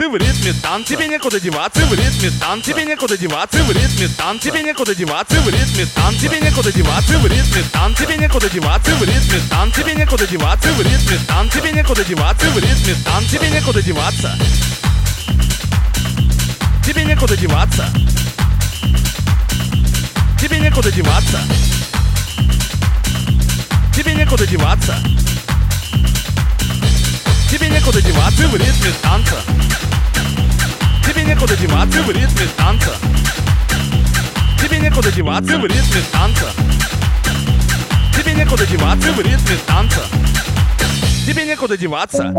Ты в ритме танца, тебе некуда деваться, в ритме танца, тебе некуда деваться, в ритме танца, тебе некуда деваться, в ритме танца, тебе некуда деваться, в ритме танца, тебе некуда деваться, в ритме танца, тебе некуда деваться, в ритме танца, тебе некуда деваться, в ритме танца, тебе некуда деваться. Тебе некуда деваться. Тебе некуда деваться. Тебе некуда деваться. Тебе некуда деваться в ритме танца. Некуда деваться в ритме танца. Тебе некуда деваться в ритме танца. Тебе некуда деваться в ритме танца. Тебе некуда деваться.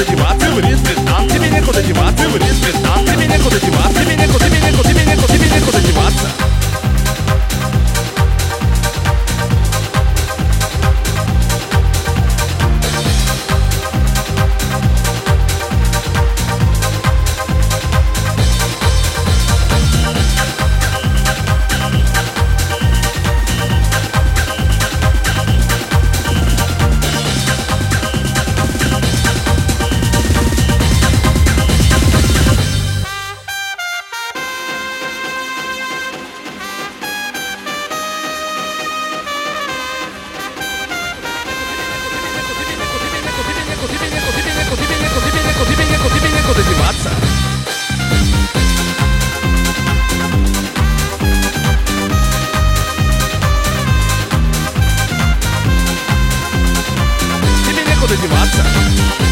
Танца, тебе некуда деваться, в ритме танца, тебе некуда деваться, в ритме танца, тебе Тебе некуда деваться. Тебе некуда деваться.